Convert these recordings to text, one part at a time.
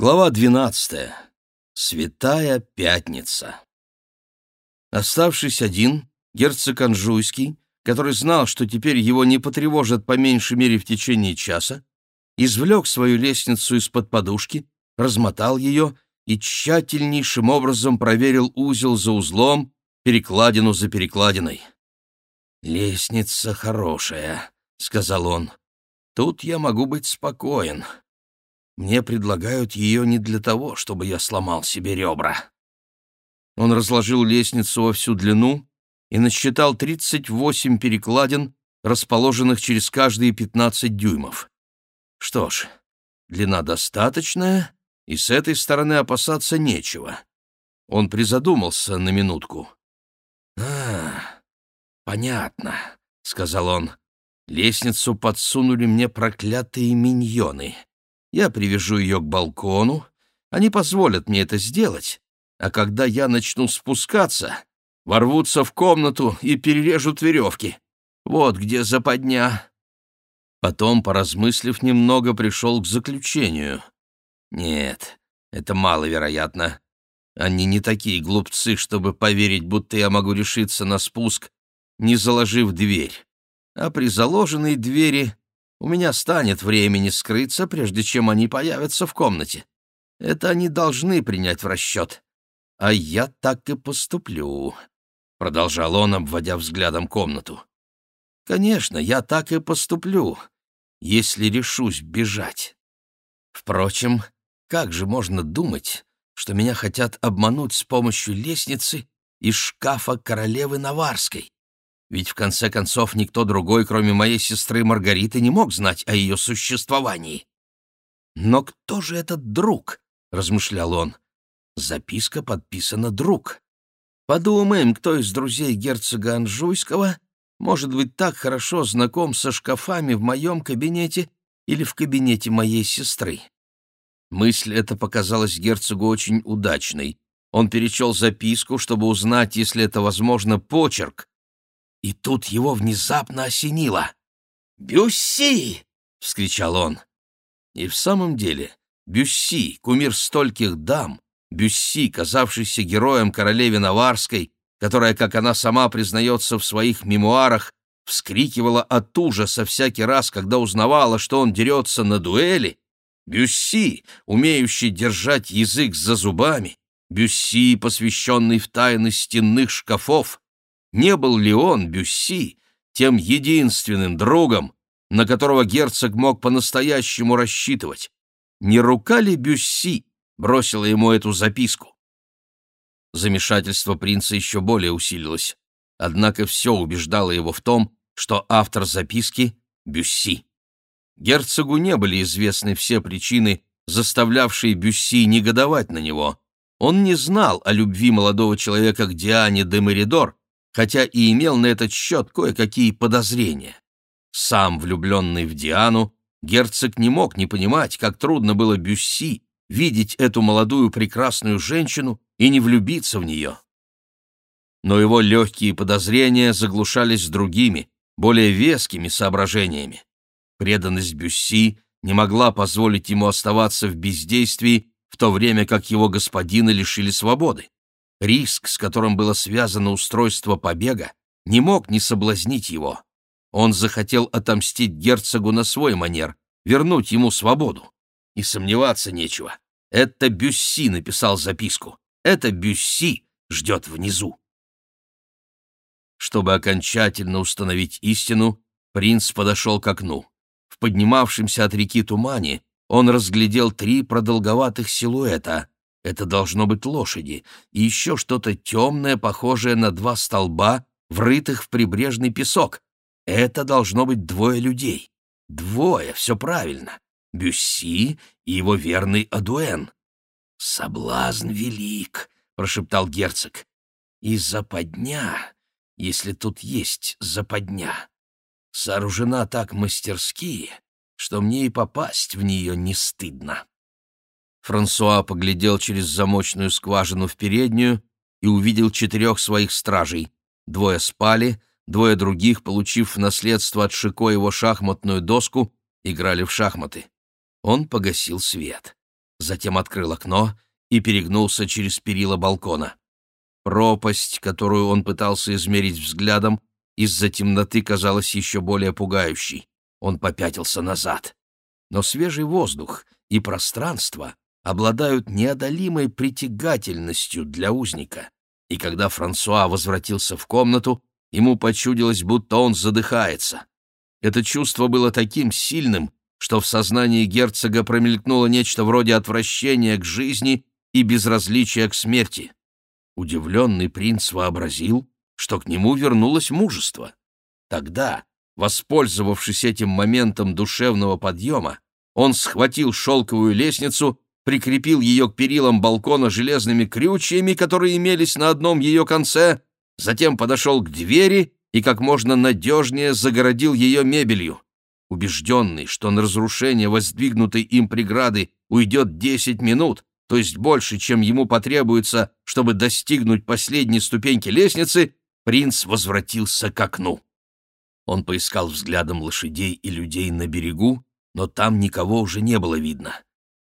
Глава двенадцатая. Святая Пятница. Оставшись один, герцог Анжуйский, который знал, что теперь его не потревожат по меньшей мере в течение часа, извлек свою лестницу из-под подушки, размотал ее и тщательнейшим образом проверил узел за узлом, перекладину за перекладиной. «Лестница хорошая», — сказал он. «Тут я могу быть спокоен». Мне предлагают ее не для того, чтобы я сломал себе ребра. Он разложил лестницу во всю длину и насчитал 38 перекладин, расположенных через каждые 15 дюймов. Что ж, длина достаточная, и с этой стороны опасаться нечего. Он призадумался на минутку. «А, понятно», — сказал он. «Лестницу подсунули мне проклятые миньоны. Я привяжу ее к балкону, они позволят мне это сделать, а когда я начну спускаться, ворвутся в комнату и перережут веревки. Вот где западня». Потом, поразмыслив немного, пришел к заключению. «Нет, это маловероятно. Они не такие глупцы, чтобы поверить, будто я могу решиться на спуск, не заложив дверь. А при заложенной двери у меня станет времени скрыться, прежде чем они появятся в комнате. Это они должны принять в расчет. А я так и поступлю», — продолжал он, обводя взглядом комнату. «Конечно, я так и поступлю, если решусь бежать. Впрочем, как же можно думать, что меня хотят обмануть с помощью лестницы из шкафа королевы Наварской? Ведь в конце концов никто другой, кроме моей сестры Маргариты, не мог знать о ее существовании. «Но кто же этот друг?» — размышлял он. Записка подписана «друг». Подумаем, кто из друзей герцога Анжуйского может быть так хорошо знаком со шкафами в моем кабинете или в кабинете моей сестры. Мысль эта показалась герцогу очень удачной. Он перечел записку, чтобы узнать, если это возможно, почерк, и тут его внезапно осенило. «Бюсси!» — вскричал он. И в самом деле Бюсси, кумир стольких дам, Бюсси, казавшийся героем королеве Наварской, которая, как она сама признается в своих мемуарах, вскрикивала от ужаса всякий раз, когда узнавала, что он дерется на дуэли, Бюсси, умеющий держать язык за зубами, Бюсси, посвященный в тайны стенных шкафов, не был ли он, Бюсси, тем единственным другом, на которого герцог мог по-настоящему рассчитывать? Не рука ли Бюсси бросила ему эту записку? Замешательство принца еще более усилилось, однако все убеждало его в том, что автор записки — Бюсси. Герцогу не были известны все причины, заставлявшие Бюсси негодовать на него. Он не знал о любви молодого человека к Диане де Меридор, хотя и имел на этот счет кое-какие подозрения. Сам влюбленный в Диану, герцог не мог не понимать, как трудно было Бюсси видеть эту молодую прекрасную женщину и не влюбиться в нее. Но его легкие подозрения заглушались другими, более вескими соображениями. Преданность Бюсси не могла позволить ему оставаться в бездействии, в то время как его господина лишили свободы. Риск, с которым было связано устройство побега, не мог не соблазнить его. Он захотел отомстить герцогу на свой манер, вернуть ему свободу. И сомневаться нечего. Это Бюсси написал записку. Это Бюсси ждет внизу. Чтобы окончательно установить истину, принц подошел к окну. В поднимавшемся от реки тумане он разглядел три продолговатых силуэта, это должно быть лошади, и еще что-то темное, похожее на два столба, врытых в прибрежный песок. Это должно быть двое людей. Двое, все правильно. Бюсси и его верный Адуэн. «Соблазн велик», — прошептал герцог. «И западня, если тут есть западня, сооружена так мастерски, что мне и попасть в нее не стыдно». Франсуа поглядел через замочную скважину в переднюю и увидел четырех своих стражей. Двое спали, двое других, получив в наследство от Шико его шахматную доску, играли в шахматы. Он погасил свет. затем открыл окно и перегнулся через перила балкона. Пропасть, которую он пытался измерить взглядом, из-за темноты казалась еще более пугающей. Он попятился назад. Но свежий воздух и пространство обладают неодолимой притягательностью для узника. И когда Франсуа возвратился в комнату, ему почудилось, будто он задыхается. Это чувство было таким сильным, что в сознании герцога промелькнуло нечто вроде отвращения к жизни и безразличия к смерти. Удивленный принц вообразил, что к нему вернулось мужество. Тогда, воспользовавшись этим моментом душевного подъема, он схватил шелковую лестницу, прикрепил ее к перилам балкона железными крючьями, которые имелись на одном ее конце, затем подошел к двери и как можно надежнее загородил ее мебелью. Убежденный, что на разрушение воздвигнутой им преграды уйдет десять минут, то есть больше, чем ему потребуется, чтобы достигнуть последней ступеньки лестницы, принц возвратился к окну. Он поискал взглядом лошадей и людей на берегу, но там никого уже не было видно.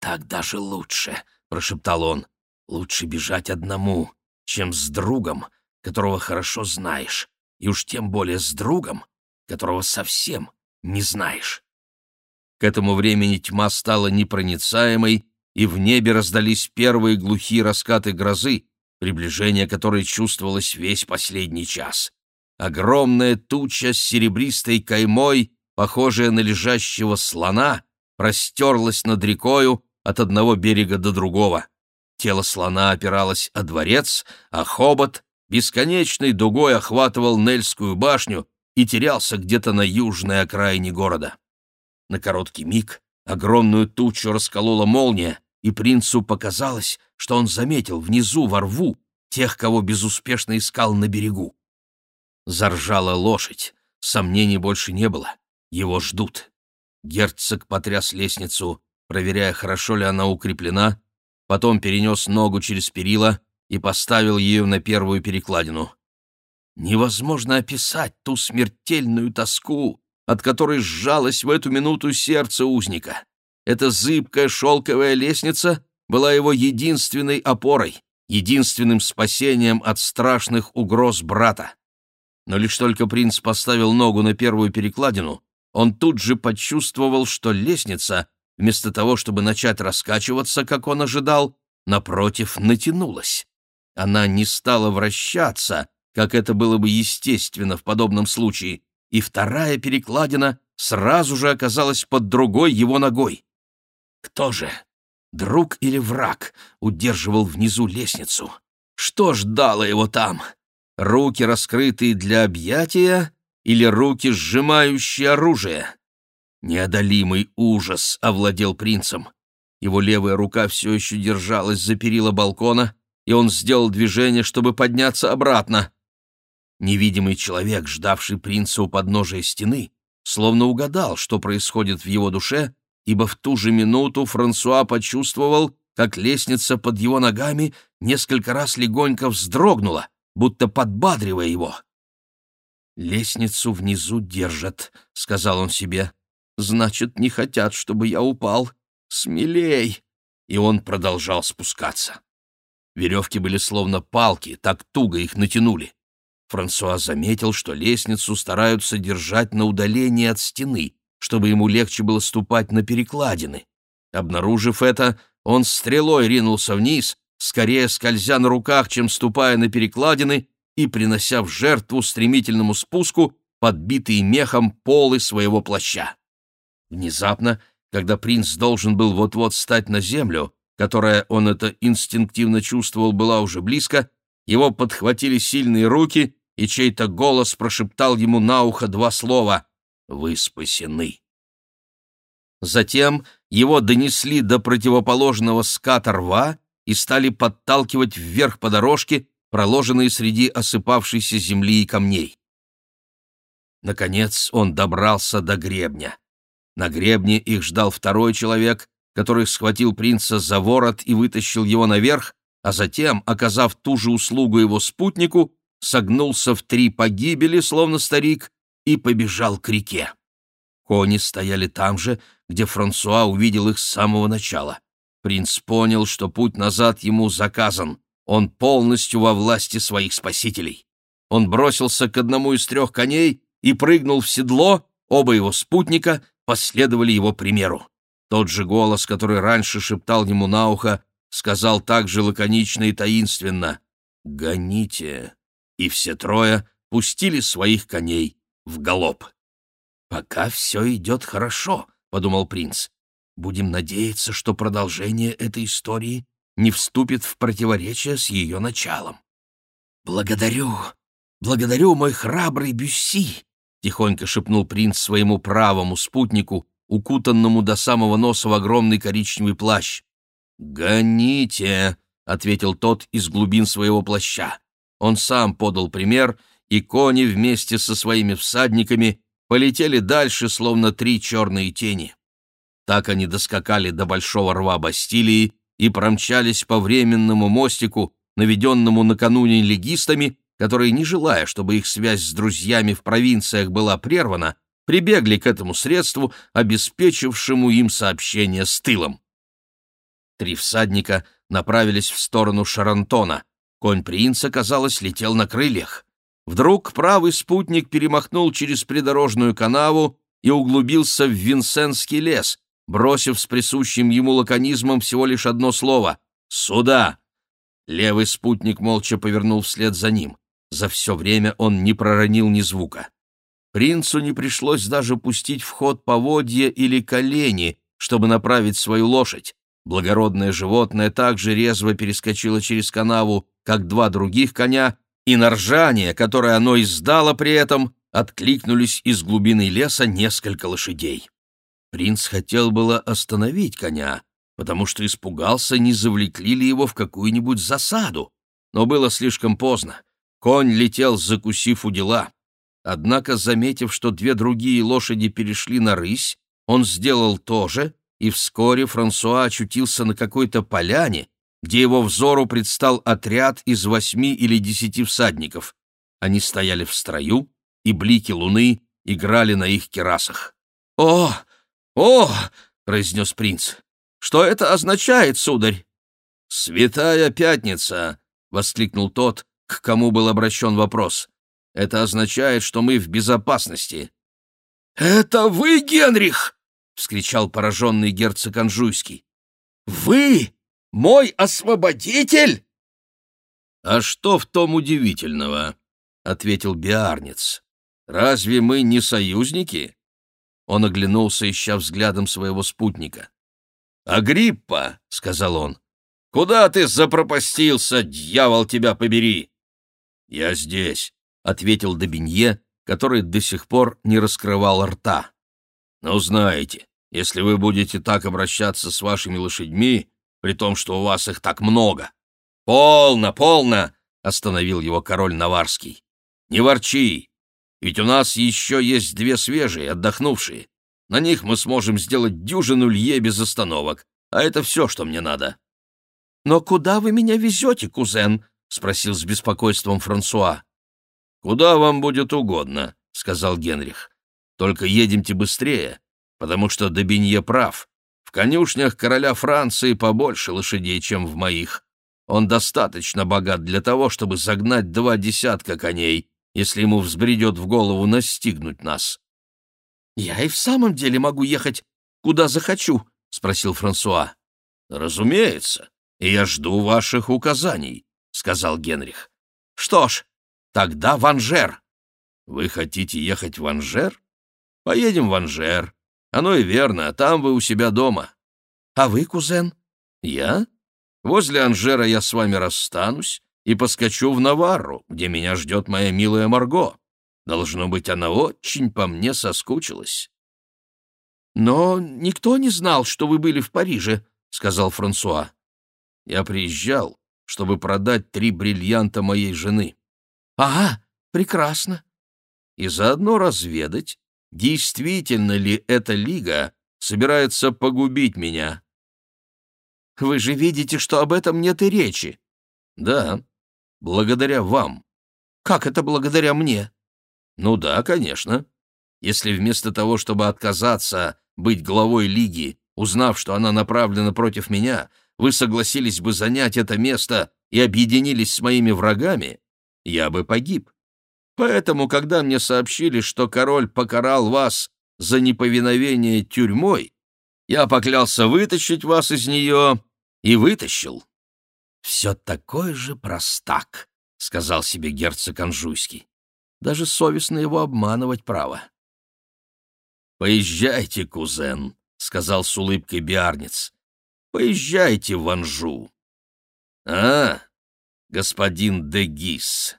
«Так даже лучше», — прошептал он. «Лучше бежать одному, чем с другом, которого хорошо знаешь, и уж тем более с другом, которого совсем не знаешь». К этому времени тьма стала непроницаемой, и в небе раздались первые глухие раскаты грозы, приближение которой чувствовалось весь последний час. Огромная туча с серебристой каймой, похожая на лежащего слона, простерлась над рекою от одного берега до другого. Тело слона опиралось о дворец, а хобот бесконечной дугой охватывал Нельскую башню и терялся где-то на южной окраине города. На короткий миг огромную тучу расколола молния, и принцу показалось, что он заметил внизу во рву тех, кого безуспешно искал на берегу. Заржала лошадь, сомнений больше не было, его ждут. Герцог потряс лестницу, проверяя, хорошо ли она укреплена, потом перенес ногу через перила и поставил ее на первую перекладину. Невозможно описать ту смертельную тоску, от которой сжалось в эту минуту сердце узника. Эта зыбкая шелковая лестница была его единственной опорой, единственным спасением от страшных угроз брата. Но лишь только принц поставил ногу на первую перекладину, он тут же почувствовал, что лестница, вместо того, чтобы начать раскачиваться, как он ожидал, напротив, натянулась. Она не стала вращаться, как это было бы естественно в подобном случае, и вторая перекладина сразу же оказалась под другой его ногой. Кто же, друг или враг, удерживал внизу лестницу? Что ждало его там? Руки, раскрытые для объятия, или руки, сжимающие оружие? Неодолимый ужас овладел принцем. Его левая рука все еще держалась за перила балкона, и он сделал движение, чтобы подняться обратно. Невидимый человек, ждавший принца у подножия стены, словно угадал, что происходит в его душе, ибо в ту же минуту Франсуа почувствовал, как лестница под его ногами несколько раз легонько вздрогнула, будто подбадривая его. «Лестницу внизу держат», — сказал он себе. «Значит, не хотят, чтобы я упал. Смелей!» И он продолжал спускаться. Веревки были словно палки, так туго их натянули. Франсуа заметил, что лестницу стараются держать на удалении от стены, чтобы ему легче было ступать на перекладины. Обнаружив это, он стрелой ринулся вниз, скорее скользя на руках, чем ступая на перекладины и принося в жертву стремительному спуску подбитые мехом полы своего плаща. Внезапно, когда принц должен был вот-вот стать на землю, которая, он это инстинктивно чувствовал, была уже близко, его подхватили сильные руки, и чей-то голос прошептал ему на ухо два слова вы спасены. Затем его донесли до противоположного ската рва и стали подталкивать вверх по дорожке, проложенной среди осыпавшейся земли и камней. Наконец он добрался до гребня. На гребне их ждал второй человек, который схватил принца за ворот и вытащил его наверх, а затем, оказав ту же услугу его спутнику, согнулся в три погибели, словно старик, и побежал к реке. Кони стояли там же, где Франсуа увидел их с самого начала. Принц понял, что путь назад ему заказан. Он полностью во власти своих спасителей. Он бросился к одному из трех коней и прыгнул в седло, оба его спутника последовали его примеру. Тот же голос, который раньше шептал ему на ухо, сказал также лаконично и таинственно «Гоните!» И все трое пустили своих коней в галоп. «Пока все идет хорошо», — подумал принц. «Будем надеяться, что продолжение этой истории не вступит в противоречие с ее началом». «Благодарю, благодарю, мой храбрый Бюсси!» — тихонько шепнул принц своему правому спутнику, укутанному до самого носа в огромный коричневый плащ. «Гоните!» — ответил тот из глубин своего плаща. Он сам подал пример, и кони вместе со своими всадниками полетели дальше, словно три черные тени. Так они доскакали до большого рва Бастилии и промчались по временному мостику, наведенному накануне легистами, которые, не желая, чтобы их связь с друзьями в провинциях была прервана, прибегли к этому средству, обеспечившему им сообщение с тылом. Три всадника направились в сторону Шарантона. Конь принца, казалось, летел на крыльях. Вдруг правый спутник перемахнул через придорожную канаву и углубился в Винсенский лес, бросив с присущим ему лаконизмом всего лишь одно слово «Сюда!». Левый спутник молча повернул вслед за ним. За все время он не проронил ни звука. Принцу не пришлось даже пустить в ход поводья или колени, чтобы направить свою лошадь. Благородное животное также резво перескочило через канаву, как два других коня, и на ржание, которое оно издало при этом, откликнулись из глубины леса несколько лошадей. Принц хотел было остановить коня, потому что испугался, не завлекли ли его в какую-нибудь засаду. Но было слишком поздно. Конь летел, закусив у дела. Однако, заметив, что две другие лошади перешли на рысь, он сделал то же, и вскоре Франсуа очутился на какой-то поляне, где его взору предстал отряд из восьми или десяти всадников. Они стояли в строю, и блики луны играли на их керасах. «О! О!» — произнес принц. «Что это означает, сударь?» «Святая пятница!» — воскликнул тот, к кому был обращен вопрос. Это означает, что мы в безопасности». «Это вы, Генрих!» — вскричал пораженный герцог Анжуйский. «Вы, мой освободитель!» «А что в том удивительного?» — ответил Биарниц. «Разве мы не союзники?» Он оглянулся, ища взглядом своего спутника. «Агриппа!» — сказал он. «Куда ты запропастился, дьявол тебя побери?» «Я здесь», — ответил Добинье, который до сих пор не раскрывал рта. «Ну, знаете, если вы будете так обращаться с вашими лошадьми, при том, что у вас их так много...» «Полно, полно!» — остановил его король Наварский. «Не ворчи, ведь у нас еще есть две свежие, отдохнувшие. На них мы сможем сделать дюжину лье без остановок, а это все, что мне надо». «Но куда вы меня везете, кузен?» — спросил с беспокойством Франсуа. «Куда вам будет угодно», — сказал Генрих. «Только едемте быстрее, потому что Добинье прав. В конюшнях короля Франции побольше лошадей, чем в моих. Он достаточно богат для того, чтобы загнать два десятка коней, если ему взбредет в голову настигнуть нас». «Я и в самом деле могу ехать, куда захочу», — спросил Франсуа. «Разумеется, и я жду ваших указаний сказал Генрих. «Что ж, тогда в Анжер». «Вы хотите ехать в Анжер? Поедем в Анжер. Оно и верно, там вы у себя дома». «А вы, кузен?» «Я? Возле Анжера я с вами расстанусь и поскочу в Наварру, где меня ждет моя милая Марго. Должно быть, она очень по мне соскучилась». «Но никто не знал, что вы были в Париже», — сказал Франсуа. «Я приезжал, чтобы продать три бриллианта моей жены. Ага, прекрасно. И заодно разведать, действительно ли эта лига собирается погубить меня. Вы же видите, что об этом нет и речи. Да, благодаря вам. Как это благодаря мне? Ну да, конечно. Если вместо того, чтобы отказаться быть главой лиги, Узнав, что она направлена против меня, вы согласились бы занять это место и объединились с моими врагами, я бы погиб. Поэтому, когда мне сообщили, что король покарал вас за неповиновение тюрьмой, я поклялся вытащить вас из нее и вытащил. — Все такой же простак, — сказал себе герцог Анжуйский. Даже совестно его обманывать право. — Поезжайте, кузен, — сказал с улыбкой Биарниц. — Поезжайте в Анжу. — А, господин Дегис,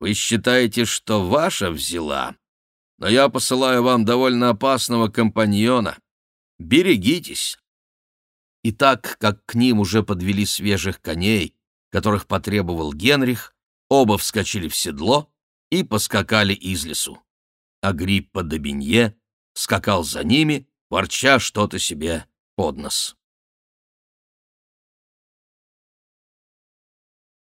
вы считаете, что ваша взяла? Но я посылаю вам довольно опасного компаньона. Берегитесь. И так как к ним уже подвели свежих коней, которых потребовал Генрих, оба вскочили в седло и поскакали из лесу. Агриппа де Бенье скакал за ними, ворча что-то себе под нос.